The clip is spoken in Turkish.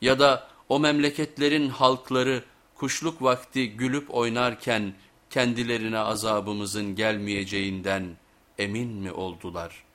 Ya da o memleketlerin halkları kuşluk vakti gülüp oynarken kendilerine azabımızın gelmeyeceğinden emin mi oldular?''